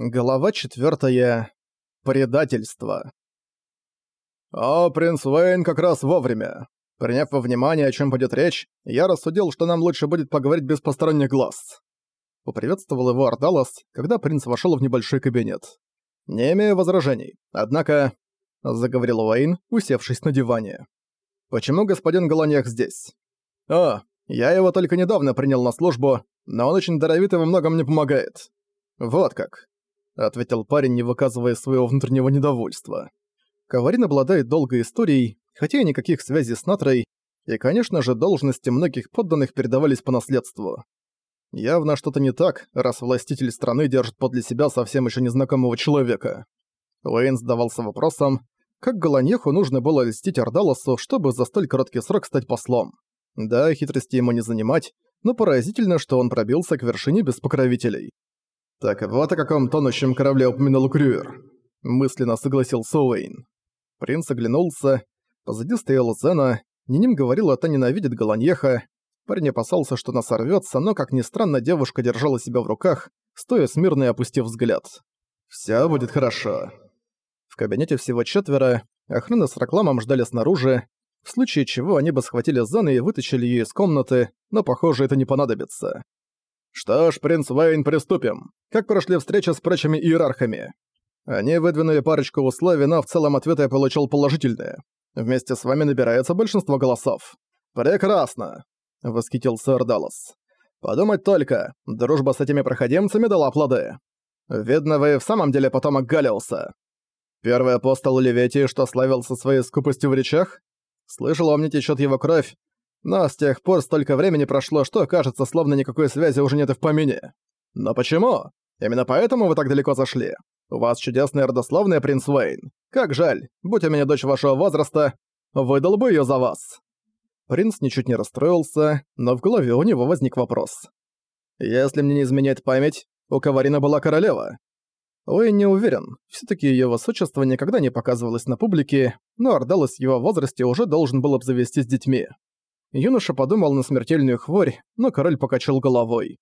Глава четвертая. Предательство. «О, принц Уэйн как раз вовремя. Приняв во внимание, о чем пойдет речь, я рассудил, что нам лучше будет поговорить без посторонних глаз». Поприветствовал его Ардалас, когда принц вошел в небольшой кабинет. «Не имею возражений. Однако...» — заговорил Уэйн, усевшись на диване. «Почему господин Голоньях здесь?» «О, я его только недавно принял на службу, но он очень даровит и во многом мне помогает». «Вот как ответил парень, не выказывая своего внутреннего недовольства. Каварин обладает долгой историей, хотя и никаких связей с Натрой, и, конечно же, должности многих подданных передавались по наследству. Явно что-то не так, раз властитель страны держит подле себя совсем еще незнакомого человека. Уэйн задавался вопросом, как Голоньеху нужно было льстить Ардалосу, чтобы за столь короткий срок стать послом. Да, хитрости ему не занимать, но поразительно, что он пробился к вершине без покровителей. «Так вот о каком тонущем корабле упомянул Крюер», — мысленно согласился Уэйн. Принц оглянулся. Позади стояла Зена. Ниним говорила, та ненавидит Голаньеха. Парень опасался, что она сорвётся, но, как ни странно, девушка держала себя в руках, стоя смирно и опустив взгляд. «Всё будет хорошо». В кабинете всего четверо, охрана с рекламом ждали снаружи, в случае чего они бы схватили Зену и вытащили её из комнаты, но, похоже, это не понадобится. «Что ж, принц Вейн, приступим. Как прошли встречи с прочими иерархами?» Они выдвинули парочку условий, но в целом ответы я получил положительные. Вместе с вами набирается большинство голосов. «Прекрасно!» — восхитился Эрдалос. «Подумать только, дружба с этими проходимцами дала плоды. Видно, вы в самом деле потомок Галиуса. Первый апостол Леветии, что славился своей скупостью в речах? Слышал, во мне течет его кровь, но с тех пор столько времени прошло, что кажется, словно никакой связи уже нет и в помине. Но почему? Именно поэтому вы так далеко зашли. У вас чудесная родословная, принц Уэйн. Как жаль, будь у меня дочь вашего возраста, выдал бы её за вас. Принц ничуть не расстроился, но в голове у него возник вопрос. Если мне не изменяет память, у Каварина была королева. Уэйн не уверен, всё-таки её высочество никогда не показывалось на публике, но Ардалас в его возрасте уже должен был обзавестись детьми. Юноша подумал на смертельную хворь, но король покачал головой.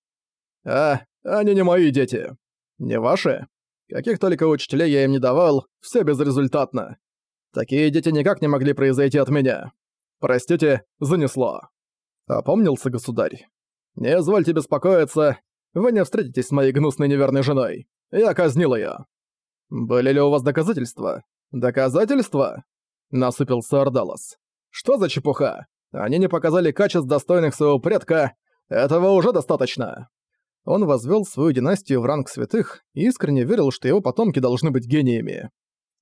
«А, они не мои дети. Не ваши? Каких только учителей я им не давал, все безрезультатно. Такие дети никак не могли произойти от меня. Простите, занесло». Опомнился государь. «Не извольте беспокоиться, вы не встретитесь с моей гнусной неверной женой. Я казнил её». «Были ли у вас доказательства?» «Доказательства?» Насупился Ардалас. «Что за чепуха? Они не показали качеств, достойных своего предка. Этого уже достаточно. Он возвел свою династию в ранг святых и искренне верил, что его потомки должны быть гениями.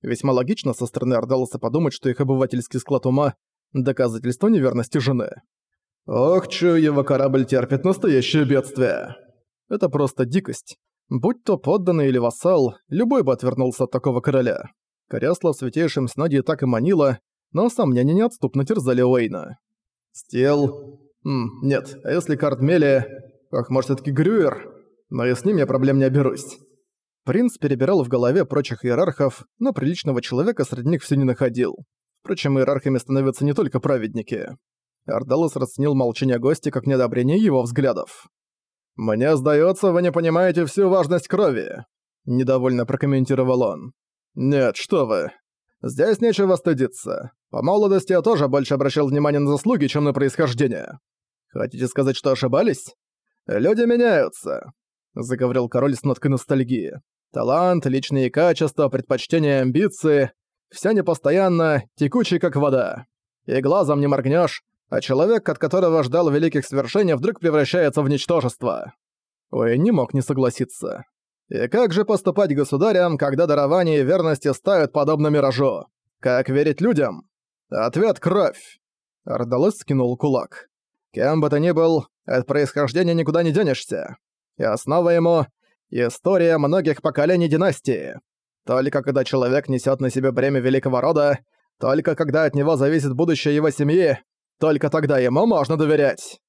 Весьма логично со стороны Ордалоса подумать, что их обывательский склад ума – доказательство неверности жены. «Ох, чую, его корабль терпит настоящее бедствие!» Это просто дикость. Будь то подданный или вассал, любой бы отвернулся от такого короля. Корясло в святейшем снаде так и манило, но сомнения неотступно терзали Уэйна. Стел... М, нет, а если Кардмели... Ах, может, все таки Грюер? Но и с ним я проблем не оберусь. Принц перебирал в голове прочих иерархов, но приличного человека среди них все не находил. Впрочем, иерархами становятся не только праведники. Ардалус расценил молчание гостя как неодобрение его взглядов. «Мне сдается, вы не понимаете всю важность крови», — недовольно прокомментировал он. «Нет, что вы. Здесь нечего стыдиться. По молодости я тоже больше обращал внимание на заслуги, чем на происхождение. Хотите сказать, что ошибались? Люди меняются, заговорил король с ноткой ностальгии. Талант, личные качества, предпочтения, амбиции — все непостоянно, текучий как вода. И глазом не моргнешь, а человек, от которого ждал великих свершений, вдруг превращается в ничтожество. Ой, не мог не согласиться. И как же поступать государям, когда дарование верности ставят подобно миражу? Как верить людям? Ответ — кровь. Ардалос скинул кулак. Кем бы ты ни был, от происхождения никуда не денешься. И основа ему — история многих поколений династии. Только когда человек несет на себе бремя великого рода, только когда от него зависит будущее его семьи, только тогда ему можно доверять.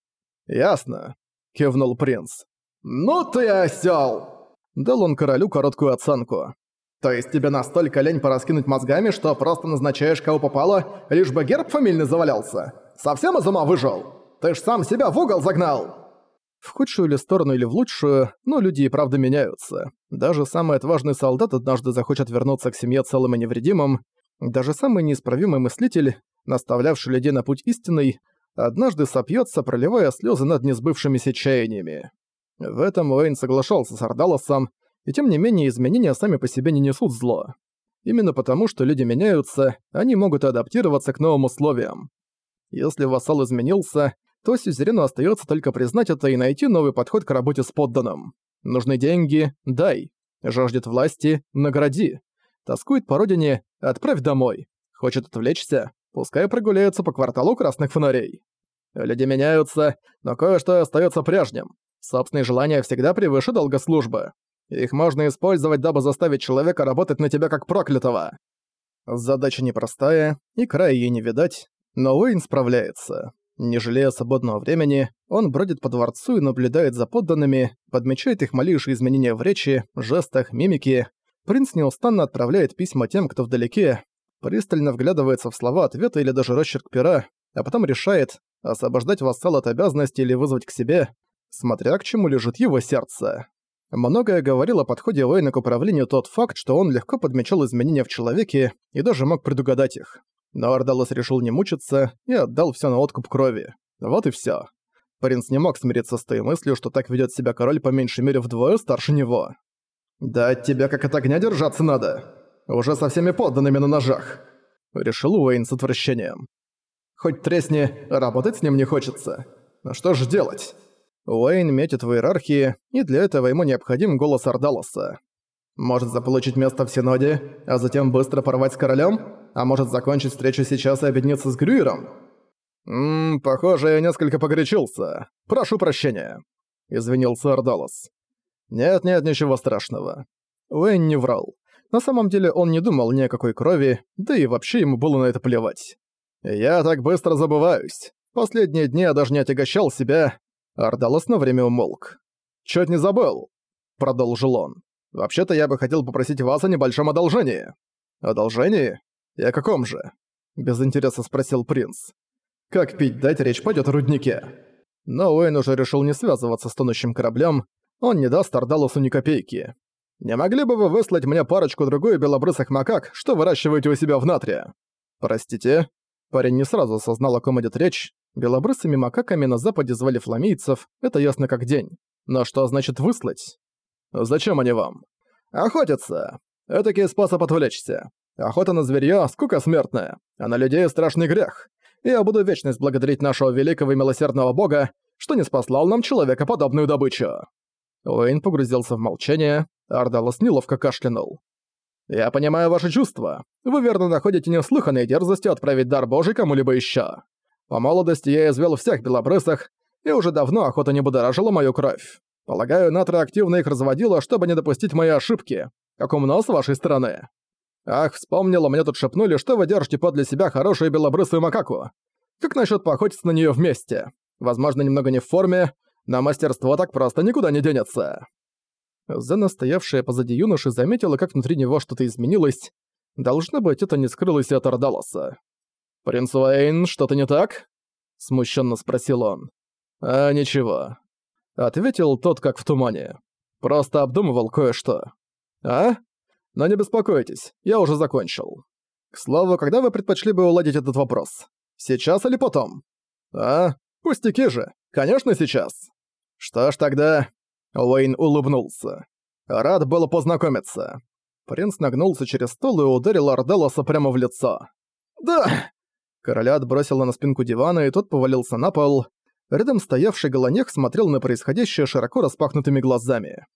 «Ясно», — кивнул принц. «Ну ты осёл!» Дал он королю короткую оценку. То есть тебе настолько лень пораскинуть мозгами, что просто назначаешь кого попало, лишь бы герб фамильный завалялся? Совсем из ума выжил? Ты ж сам себя в угол загнал!» В худшую ли сторону или в лучшую, но люди и правда меняются. Даже самый отважный солдат однажды захочет вернуться к семье целым и невредимым. Даже самый неисправимый мыслитель, наставлявший людей на путь истинный, однажды сопьется, проливая слезы над несбывшимися чаяниями. В этом Уэйн соглашался с Ардалосом, и тем не менее изменения сами по себе не несут зло. Именно потому, что люди меняются, они могут адаптироваться к новым условиям. Если вассал изменился, то сюзерену остается только признать это и найти новый подход к работе с подданным. Нужны деньги – дай. Жаждет власти – награди. Тоскует по родине – отправь домой. Хочет отвлечься – пускай прогуляются по кварталу красных фонарей. Люди меняются, но кое-что остается прежним. Собственные желания всегда превыше долгослужбы. Их можно использовать, дабы заставить человека работать на тебя как проклятого. Задача непростая, и края ей не видать, но Уэйн справляется. Не жалея свободного времени, он бродит по дворцу и наблюдает за подданными, подмечает их малейшие изменения в речи, жестах, мимике. Принц неустанно отправляет письма тем, кто вдалеке, пристально вглядывается в слова ответа или даже росчерк пера, а потом решает, освобождать вассала от обязанности или вызвать к себе, смотря к чему лежит его сердце. Многое говорил о подходе Уэйна к управлению тот факт, что он легко подмечал изменения в человеке и даже мог предугадать их. Но Ардалос решил не мучиться и отдал все на откуп крови. Вот и все. Принц не мог смириться с той мыслью, что так ведет себя король по меньшей мере вдвое старше него. «Да от тебя как от огня держаться надо! Уже со всеми подданными на ножах!» Решил Уэйн с отвращением. «Хоть тресни, работать с ним не хочется. Но что ж делать?» Уэйн метит в иерархии, и для этого ему необходим голос Ардалоса. Может заполучить место в Синоде, а затем быстро порвать с королем? А может закончить встречу сейчас и объединиться с Грюером? «Ммм, похоже, я несколько погорячился. Прошу прощения», — извинился Ардалос. «Нет-нет, ничего страшного». Уэйн не врал. На самом деле он не думал ни о какой крови, да и вообще ему было на это плевать. «Я так быстро забываюсь. Последние дни я даже не отягощал себя, Ардалос на время умолк. «Чуть не забыл», — продолжил он. «Вообще-то я бы хотел попросить вас о небольшом одолжении». «Одолжении? И о каком же?» — без интереса спросил принц. «Как пить дать, речь пойдет о руднике». Но Уэйн уже решил не связываться с тонущим кораблем, он не даст Ардалосу ни копейки. «Не могли бы вы выслать мне парочку-другую белобрысых макак, что выращиваете у себя в Натре?» «Простите?» Парень не сразу осознал, о ком идет речь, Белобрысыми макаками на западе звали фламийцев, это ясно как день. Но что значит выслать? Зачем они вам? Охотятся. Этакий способ отвлечься. Охота на зверьё — скука смертная, а на людей — страшный грех. Я буду вечность благодарить нашего великого и милосердного бога, что не спаслал нам человекоподобную добычу». Уэйн погрузился в молчание, Ардалос неловко кашлянул. «Я понимаю ваши чувства. Вы верно находите неслыханной дерзостью отправить дар божий кому-либо ещё. По молодости я извел всех белобрысых, и уже давно охота не будоражила мою кровь. Полагаю, Натра активно их разводила, чтобы не допустить мои ошибки. Как умно с вашей стороны. Ах, вспомнила, мне тут шепнули, что вы держите подле себя хорошую белобрысую макаку. Как насчет поохотиться на нее вместе? Возможно, немного не в форме, но мастерство так просто никуда не денется. Зена, стоявшая позади юноши, заметила, как внутри него что-то изменилось. Должно быть, это не скрылось и от Ардалоса. «Принц Уэйн, что-то не так?» — смущенно спросил он. «А ничего», — ответил тот, как в тумане. «Просто обдумывал кое-что». «А? Но не беспокойтесь, я уже закончил. К слову, когда вы предпочли бы уладить этот вопрос? Сейчас или потом?» «А? Пустяки же. Конечно, сейчас». «Что ж тогда...» Уэйн улыбнулся. «Рад был познакомиться». Принц нагнулся через стол и ударил Арделоса прямо в лицо. «Да!» Короля отбросило на спинку дивана, и тот повалился на пол. Рядом стоявший Голонех смотрел на происходящее широко распахнутыми глазами.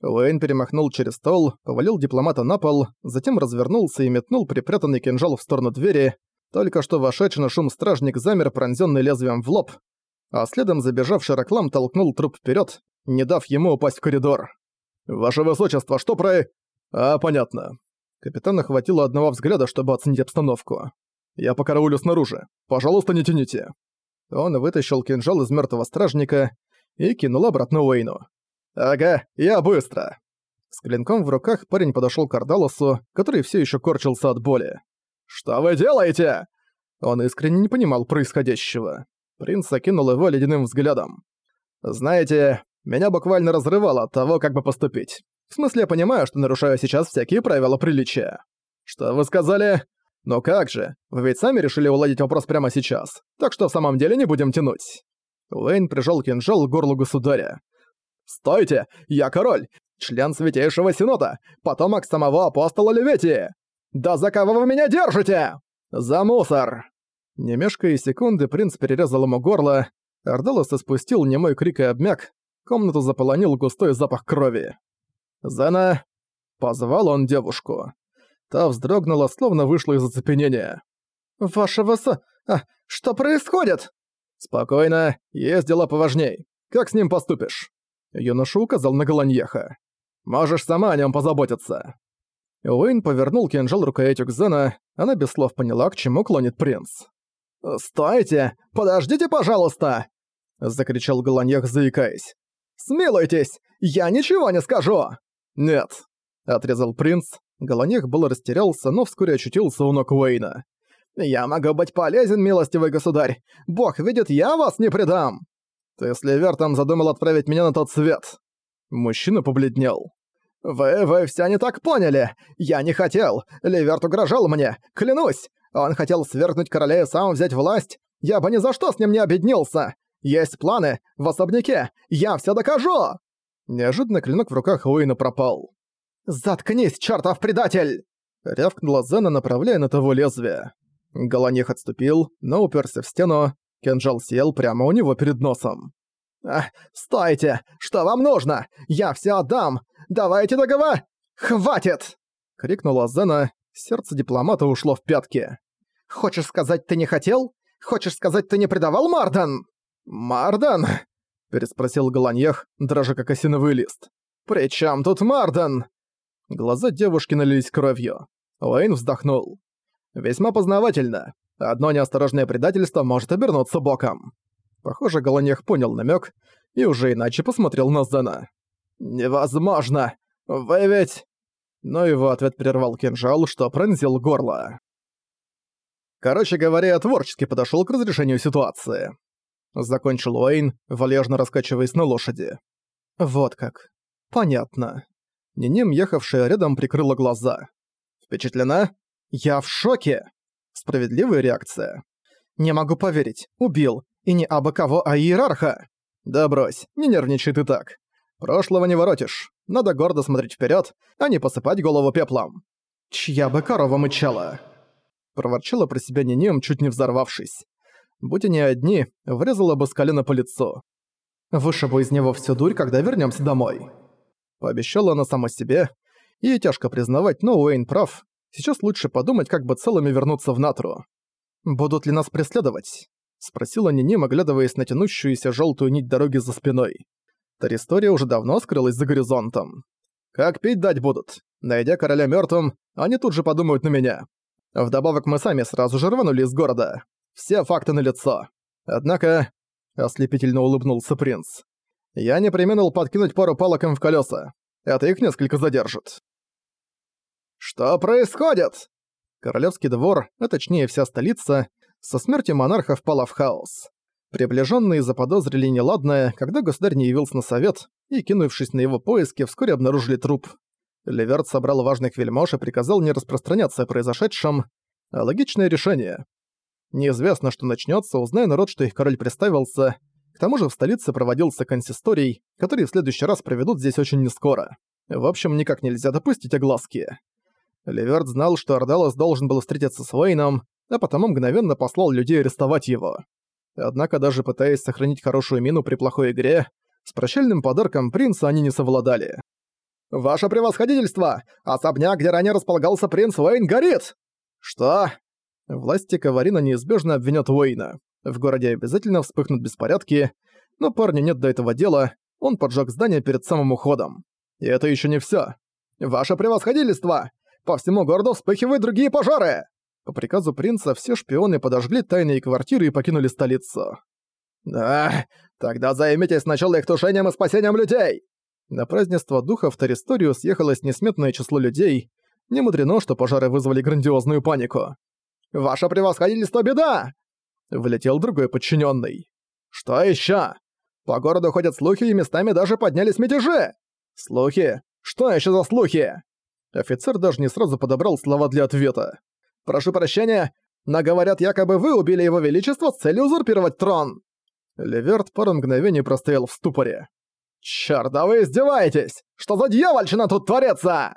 Уэйн перемахнул через стол, повалил дипломата на пол, затем развернулся и метнул припрятанный кинжал в сторону двери. Только что вошедший на шум стражник замер, пронзённый лезвием в лоб, а следом забежавший Раклам толкнул труп вперед, не дав ему упасть в коридор. «Ваше высочество, что про...» «А, понятно». Капитана хватило одного взгляда, чтобы оценить обстановку. Я покараулю снаружи. Пожалуйста, не тяните». Он вытащил кинжал из мертвого стражника и кинул обратно Уэйну. «Ага, я быстро!» С клинком в руках парень подошел к Ардалосу, который все еще корчился от боли. «Что вы делаете?» Он искренне не понимал происходящего. Принц окинул его ледяным взглядом. Знаете, меня буквально разрывало от того, как бы поступить. В смысле, я понимаю, что нарушаю сейчас всякие правила приличия. Что вы сказали? Но как же, вы ведь сами решили уладить вопрос прямо сейчас, так что в самом деле не будем тянуть. Уэйн прижал кинжал к горлу государя. «Стойте! Я король! Член Святейшего Синода! Потомок самого апостола Леветии! Да за кого вы меня держите? За мусор!» Не мешкая секунды, принц перерезал ему горло, Ардалос испустил немой крик и обмяк, комнату заполонил густой запах крови. «Зена!» — позвал он девушку. Та вздрогнула, словно вышла из оцепенения. «Ваше васа... А, что происходит?» «Спокойно, есть дела поважней. Как с ним поступишь?» Юноша указал на Голаньеха. «Можешь сама о нем позаботиться». Уэйн повернул кинжал рукоятью Зена, она без слов поняла, к чему клонит принц. «Стойте! Подождите, пожалуйста!» — закричал Голаньех, заикаясь. «Смилуйтесь! Я ничего не скажу!» «Нет!» — отрезал принц. Голаньех был растерялся, но вскоре очутился у ног Уэйна. «Я могу быть полезен, милостивый государь! Бог видит, я вас не предам!» «Ты с Левертом задумал отправить меня на тот свет!» Мужчина побледнел. «Вы, вы все не так поняли! Я не хотел! Леверт угрожал мне! Клянусь! Он хотел свергнуть короля и сам взять власть! Я бы ни за что с ним не объединился! Есть планы! В особняке! Я все докажу!» Неожиданно клинок в руках Уэйна пропал. «Заткнись, чертов предатель!» Рявкнула Зена, направляя на того лезвие. Голонех отступил, но уперся в стену. Кинжал сел прямо у него перед носом. «А, «Стойте! Что вам нужно? Я все отдам! Давайте договор! Хватит!» — крикнула Зена. Сердце дипломата ушло в пятки. «Хочешь сказать, ты не хотел? Хочешь сказать, ты не предавал Мардан?» «Мардан?» — переспросил Голаньех, дрожа как осиновый лист. «При чем тут Мардан?» Глаза девушки налились кровью. Уэйн вздохнул. «Весьма познавательно. Одно неосторожное предательство может обернуться боком». Похоже, Голаньех понял намек и уже иначе посмотрел на Зена. «Невозможно! Вы ведь...» Но его ответ прервал кинжал, что пронзил горло. Короче говоря, я творчески подошёл к разрешению ситуации. Закончил Уэйн, вальяжно раскачиваясь на лошади. Вот как. Понятно. Ниним, ехавшая рядом, прикрыла глаза. Впечатлена? Я в шоке! Справедливая реакция. Не могу поверить. Убил. И не абы кого, а иерарха. Да брось, не нервничай ты так. Прошлого не воротишь. Надо гордо смотреть вперед, а не посыпать голову пеплом. Чья бы корова мычала? Проворчала про себя Ниним, чуть не взорвавшись. Будь они одни, врезала бы с колена по лицу. Вышибу из него всю дурь, когда вернемся домой. Пообещала она сама себе. И тяжко признавать, но Уэйн прав. Сейчас лучше подумать, как бы целыми вернуться в Натру. «Будут ли нас преследовать?» — спросила Ниним, оглядываясь на тянущуюся желтую нить дороги за спиной. Таристория уже давно скрылась за горизонтом. «Как пить дать будут? Найдя короля мертвым, они тут же подумают на меня. Вдобавок мы сами сразу же рванули из города. Все факты налицо. Однако...» — ослепительно улыбнулся принц. «Я не применил подкинуть пару палок им в колеса. Это их несколько задержит». «Что происходит?» Королевский двор, а точнее вся столица, со смертью монарха впала в хаос. Приближенные заподозрили неладное, когда государь не явился на совет, и, кинувшись на его поиски, вскоре обнаружили труп. Леверт собрал важных вельмож и приказал не распространяться о произошедшем. Логичное решение. Неизвестно, что начнется, узная народ, что их король представился. К тому же в столице проводился консисторий, который в следующий раз проведут здесь очень нескоро. В общем, никак нельзя допустить огласки. Леверт знал, что Ардалос должен был встретиться с Уэйном, а потому мгновенно послал людей арестовать его. Однако даже пытаясь сохранить хорошую мину при плохой игре, с прощальным подарком принца они не совладали. «Ваше превосходительство! Особняк, где ранее располагался принц Уэйн, горит!» «Что?» Власти Каварина неизбежно обвинят Уэйна. В городе обязательно вспыхнут беспорядки, но парню нет до этого дела, он поджег здание перед самым уходом. И это еще не все. «Ваше превосходительство! По всему городу вспыхивают другие пожары!» По приказу принца все шпионы подожгли тайные квартиры и покинули столицу. «Да, тогда займитесь сначала их тушением и спасением людей!» На празднество духа в Таристорию съехалось несметное число людей. Не мудрено, что пожары вызвали грандиозную панику. «Ваше превосходительство, беда!» Влетел другой подчиненный. «Что еще? По городу ходят слухи, и местами даже поднялись мятежи. Слухи? Что еще за слухи? Офицер даже не сразу подобрал слова для ответа. «Прошу прощения, но говорят, якобы вы убили его величество с целью узурпировать трон!» Леверт пару мгновений простоял в ступоре. «Чёрт, да вы издеваетесь! Что за дьявольщина тут творится?»